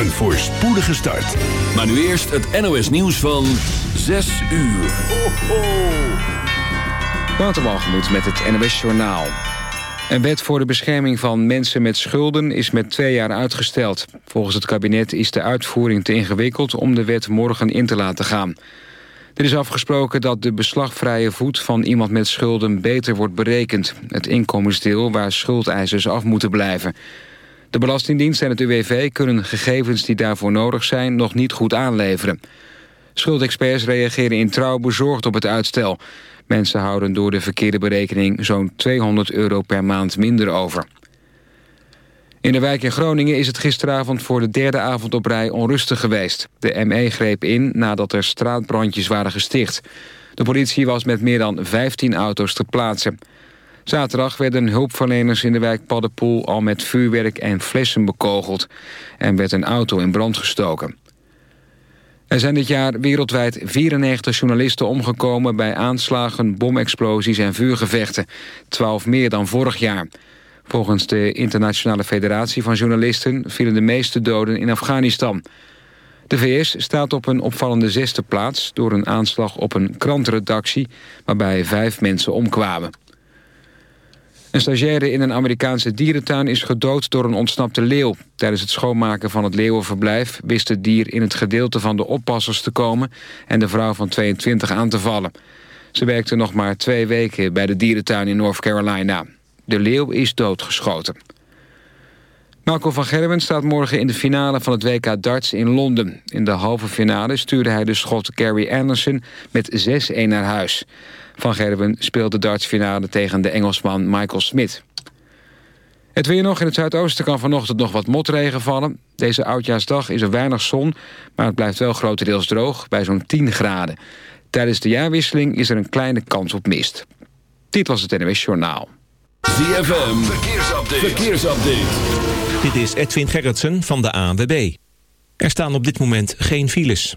Een voorspoedige start. Maar nu eerst het NOS nieuws van 6 uur. Ho, ho. Waterbalgemoed met het NOS Journaal. Een wet voor de bescherming van mensen met schulden is met twee jaar uitgesteld. Volgens het kabinet is de uitvoering te ingewikkeld om de wet morgen in te laten gaan. Er is afgesproken dat de beslagvrije voet van iemand met schulden beter wordt berekend. Het inkomensdeel waar schuldeisers af moeten blijven. De Belastingdienst en het UWV kunnen gegevens die daarvoor nodig zijn nog niet goed aanleveren. Schuldexperts reageren in trouw bezorgd op het uitstel. Mensen houden door de verkeerde berekening zo'n 200 euro per maand minder over. In de wijk in Groningen is het gisteravond voor de derde avond op rij onrustig geweest. De ME greep in nadat er straatbrandjes waren gesticht. De politie was met meer dan 15 auto's ter plaatse. Zaterdag werden hulpverleners in de wijk Paddenpoel al met vuurwerk en flessen bekogeld... en werd een auto in brand gestoken. Er zijn dit jaar wereldwijd 94 journalisten omgekomen... bij aanslagen, bomexplosies en vuurgevechten. 12 meer dan vorig jaar. Volgens de Internationale Federatie van Journalisten... vielen de meeste doden in Afghanistan. De VS staat op een opvallende zesde plaats... door een aanslag op een krantredactie... waarbij vijf mensen omkwamen. Een stagiaire in een Amerikaanse dierentuin is gedood door een ontsnapte leeuw. Tijdens het schoonmaken van het leeuwenverblijf wist het dier in het gedeelte van de oppassers te komen en de vrouw van 22 aan te vallen. Ze werkte nog maar twee weken bij de dierentuin in North Carolina. De leeuw is doodgeschoten. Marco van Gerwen staat morgen in de finale van het WK darts in Londen. In de halve finale stuurde hij de schot Gary Anderson met 6-1 naar huis. Van Gerwen speelt de dartsfinale tegen de Engelsman Michael Smith. Het weer nog in het zuidoosten kan vanochtend nog wat motregen vallen. Deze oudjaarsdag is er weinig zon, maar het blijft wel grotendeels droog bij zo'n 10 graden. Tijdens de jaarwisseling is er een kleine kans op mist. Dit was het NWS Journaal. ZFM, verkeersupdate. verkeersupdate. Dit is Edwin Gerritsen van de ANWB. Er staan op dit moment geen files.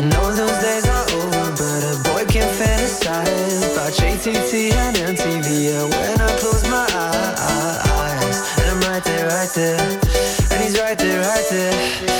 I know those days are over, but a boy can fantasize about JTT and MTV. Yeah, when I close my eyes, and I'm right there, right there, and he's right there, right there.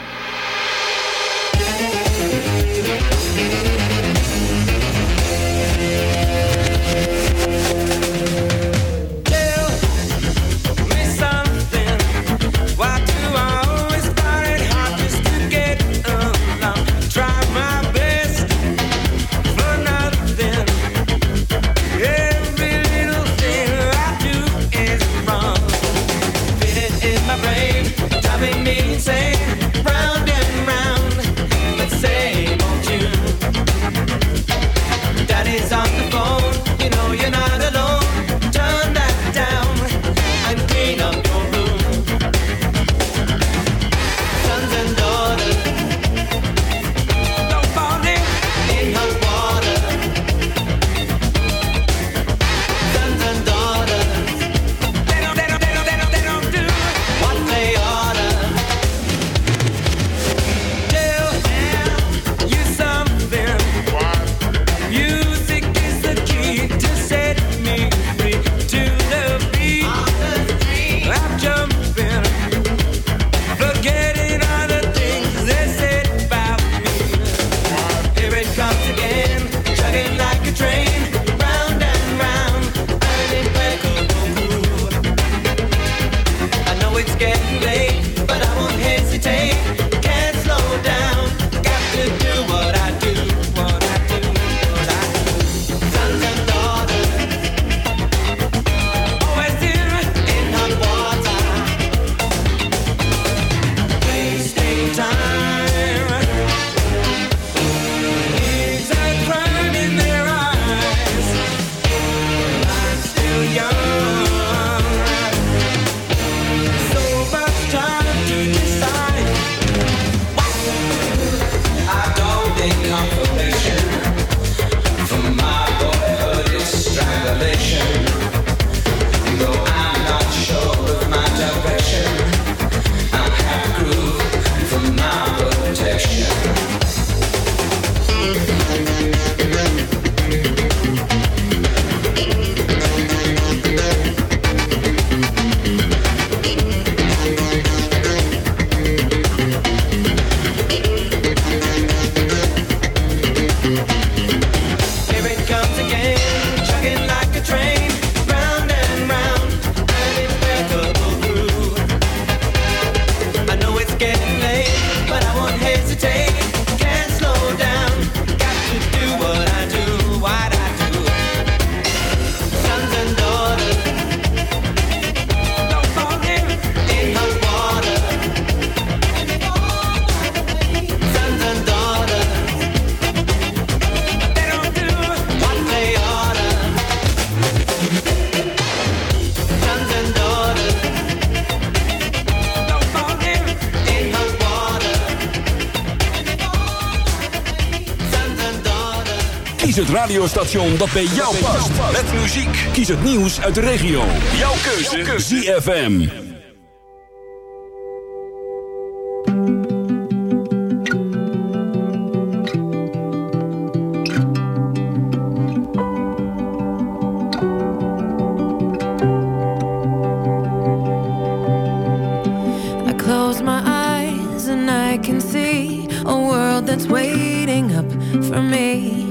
dat bij jou past. Met muziek. Kies het nieuws uit de regio. Jouw keuze. ZFM. I close my eyes and I can see a world that's waiting up for me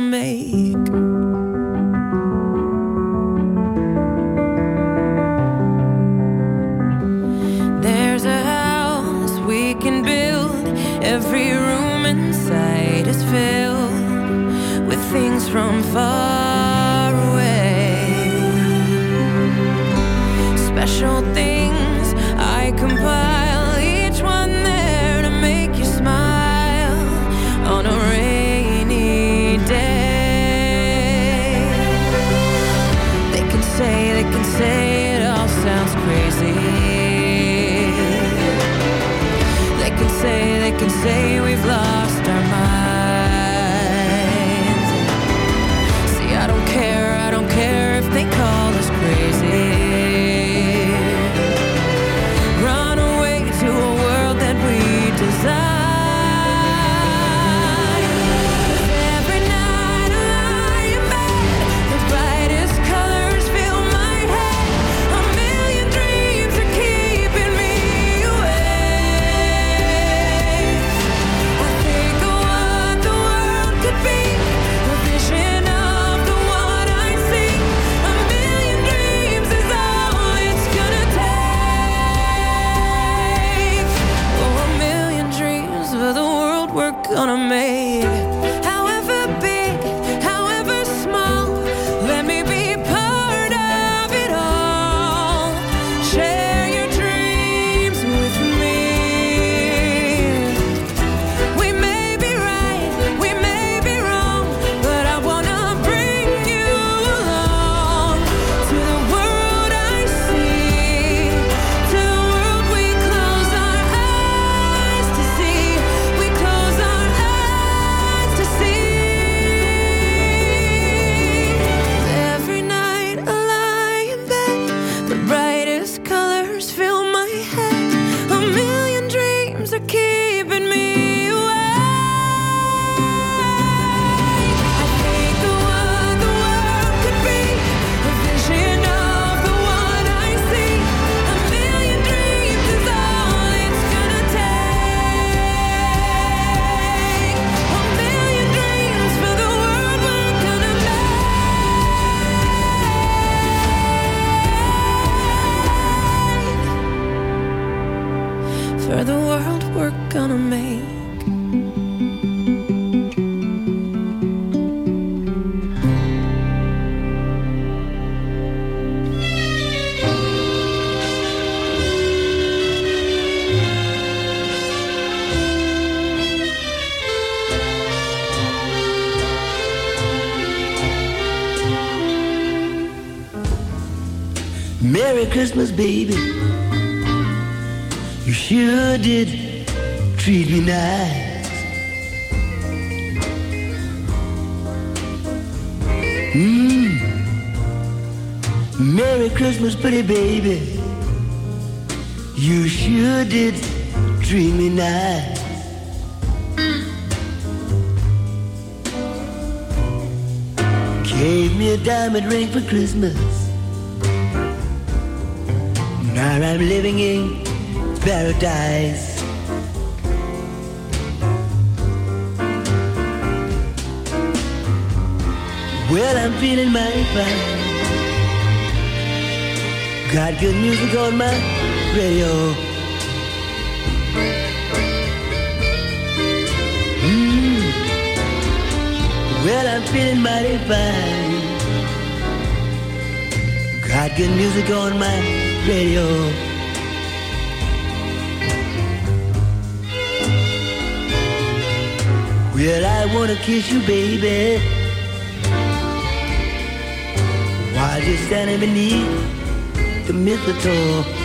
make. say we've loved Christmas, baby. You sure did treat me nice. Mmm. Merry Christmas, pretty baby. You sure did treat me nice. Gave me a diamond ring for Christmas. Now I'm living in paradise. Well, I'm feeling mighty fine. Got good music on my radio. Mm. Well, I'm feeling mighty fine. Got good music on my radio. Well, I wanna kiss you, baby. While you're standing beneath the mistletoe.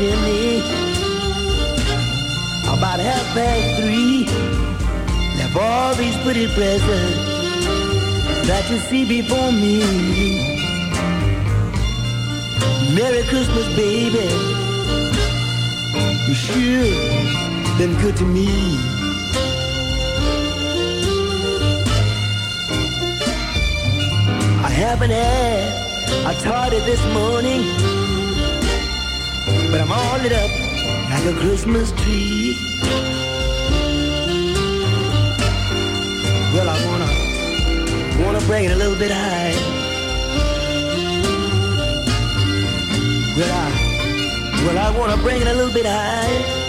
Down about half past three. Left all these pretty presents that you see before me. Merry Christmas, baby. You sure been good to me. I haven't had a tardy this morning, but I'm all lit up like a Christmas tree. Well, I wanna wanna bring it a little bit high. Well, I well I wanna bring it a little bit high.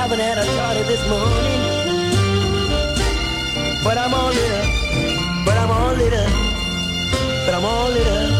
Haven't had a party this morning, but I'm all lit up. But I'm all lit up. But I'm all lit up.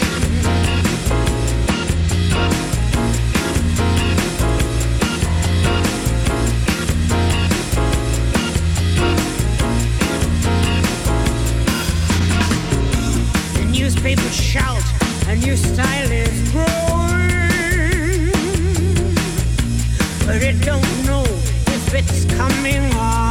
New style is growing. But it don't know if it's coming or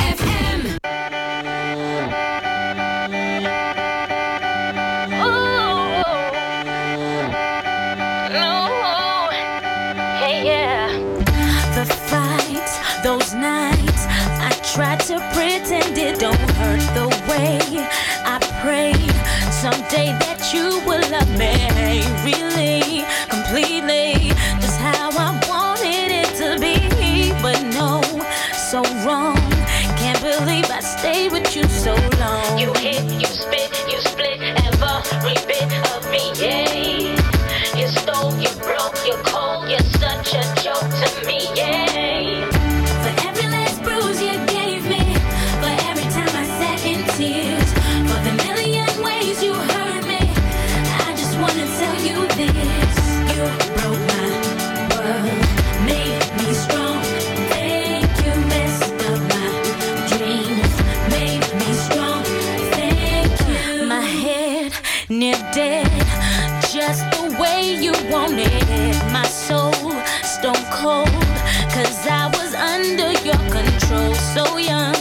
Cause I was under your control, so young,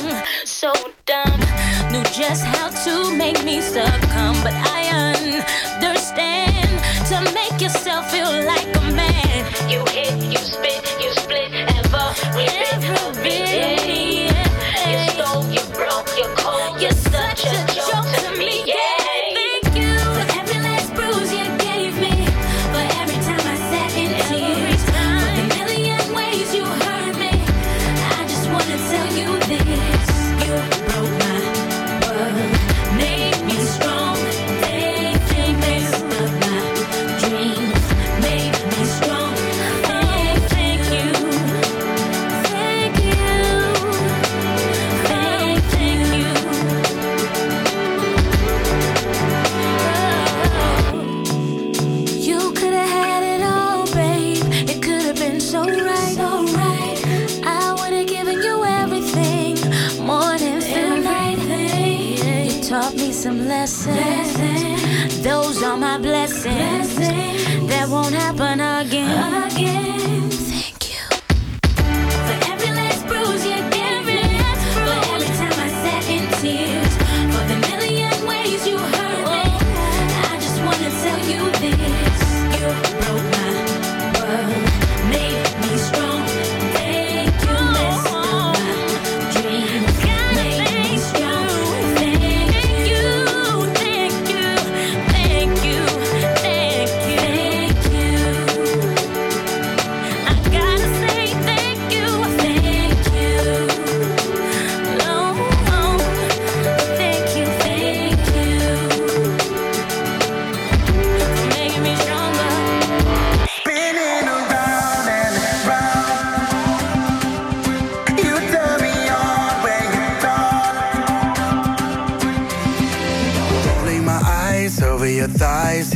so dumb. Knew just how to make me succumb, but I understood.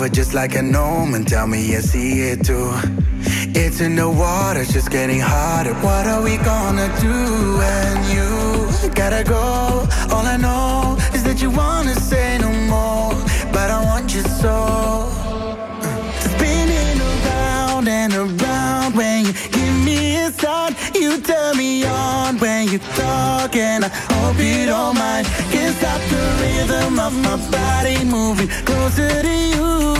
over just like a gnome and tell me you see it too. It's in the water, it's just getting hotter. What are we gonna do when you gotta go? All I know is that you wanna say no more, but I want you so. Spinning around and around when you give me a sign, you turn me on when you talk and I hope you don't mind. Can't stop the rhythm of my body moving closer to you.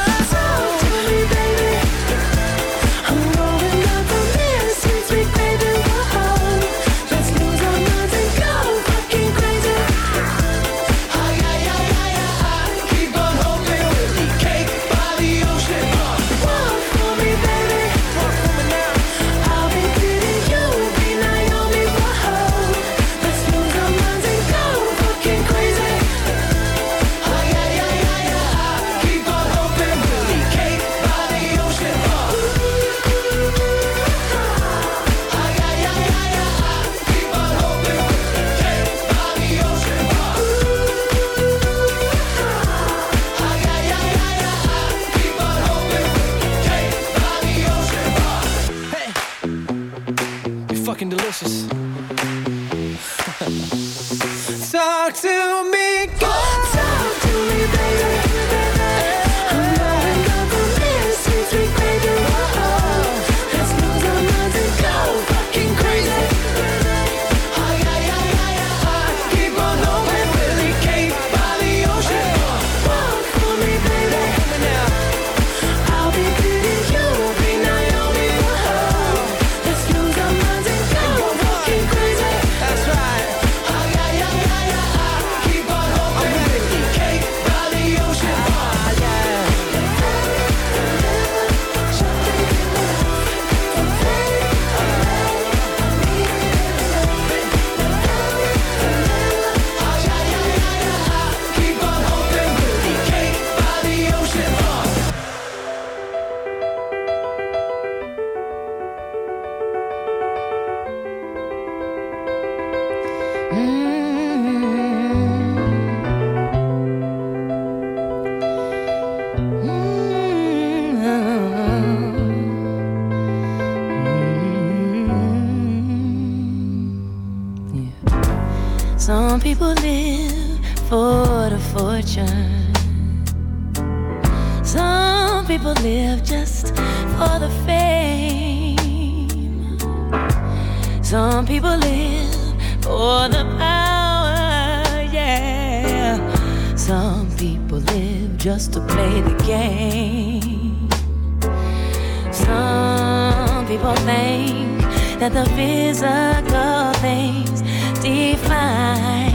Some people think that the physical things define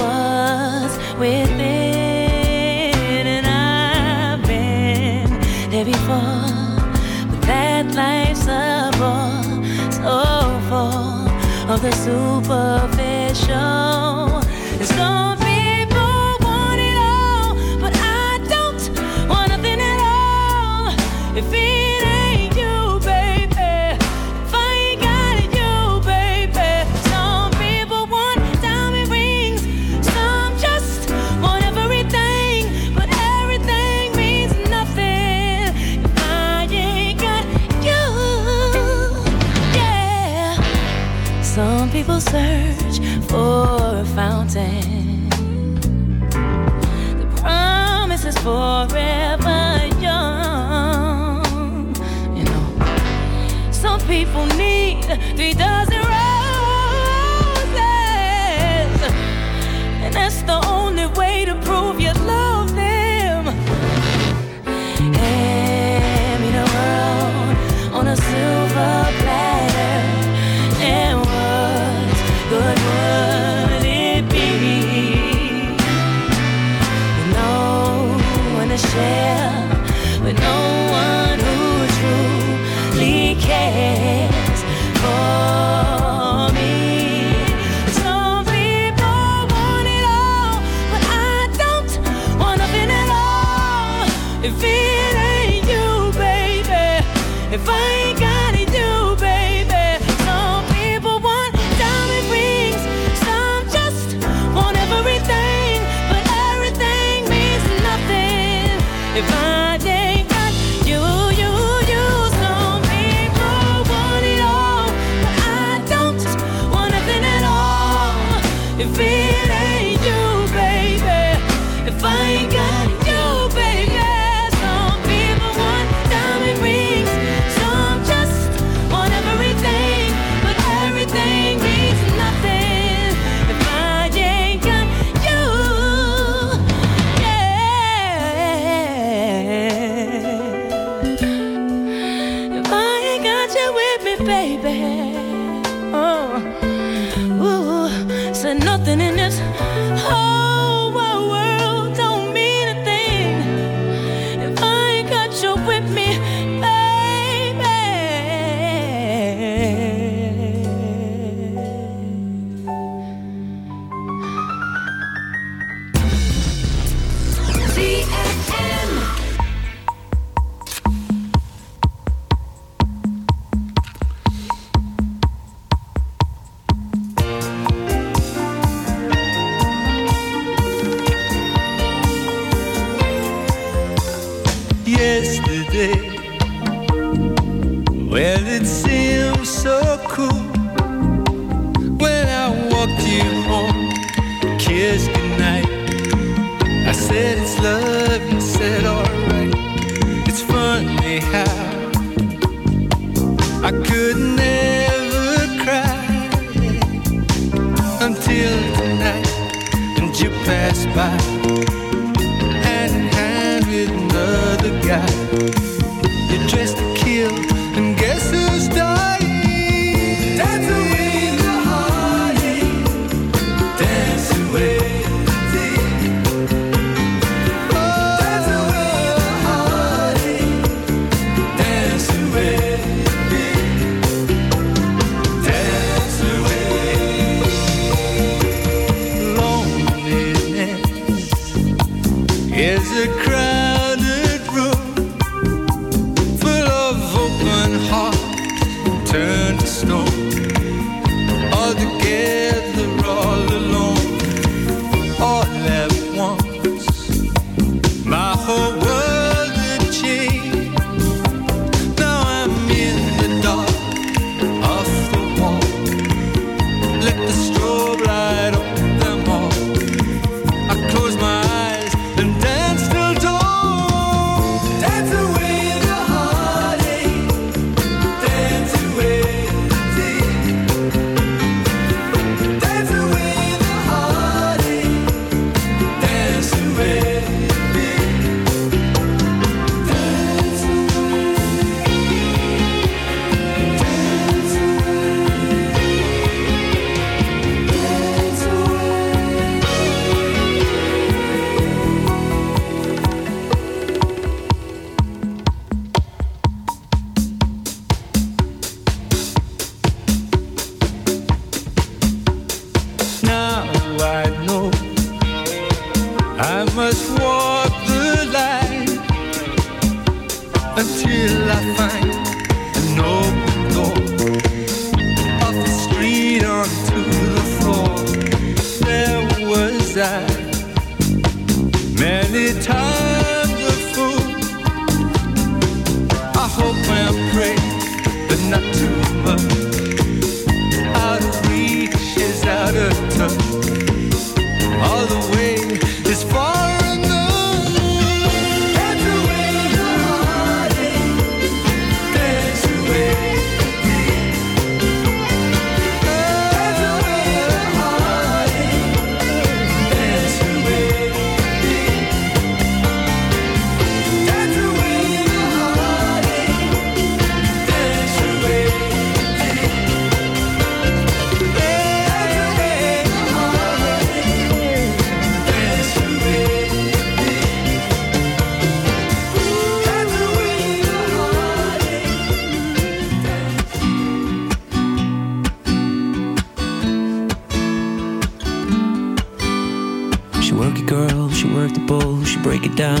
what's within, and I've been there before. But that life's a bore so full of the superficial. search for divine was many times a fool. I hope and pray, but not too much.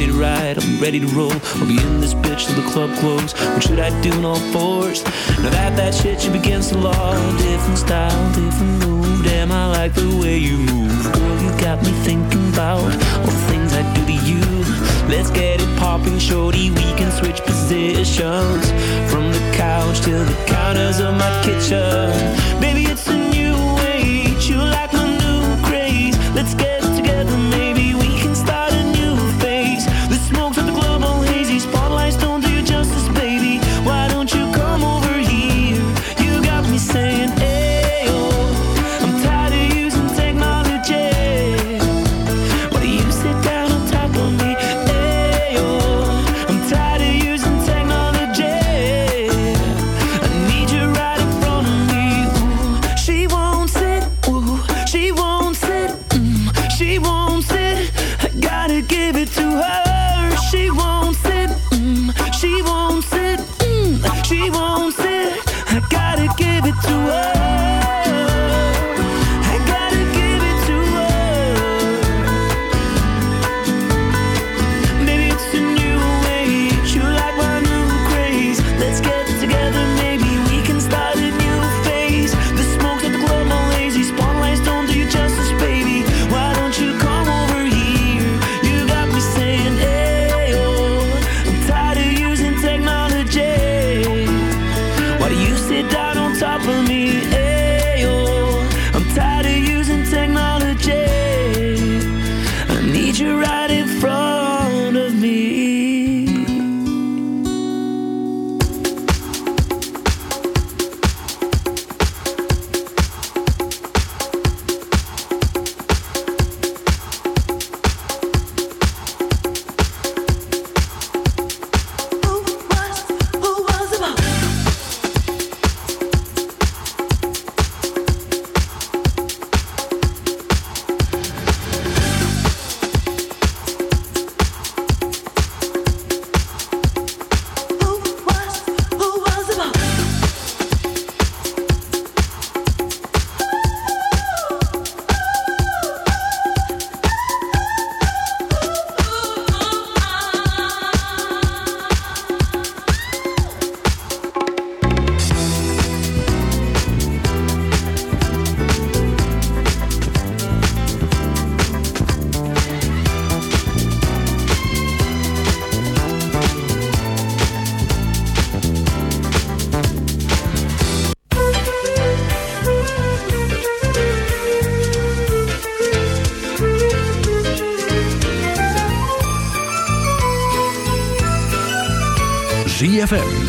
ready to ride, I'm ready to roll. I'll be in this bitch till the club close. What should I do in all fours? Now that that shit should be against the law. Different style, different move. Damn, I like the way you move. Girl, you got me thinking about all the things I do to you. Let's get it popping, shorty. We can switch positions from the couch to the counters of my kitchen. Baby, it's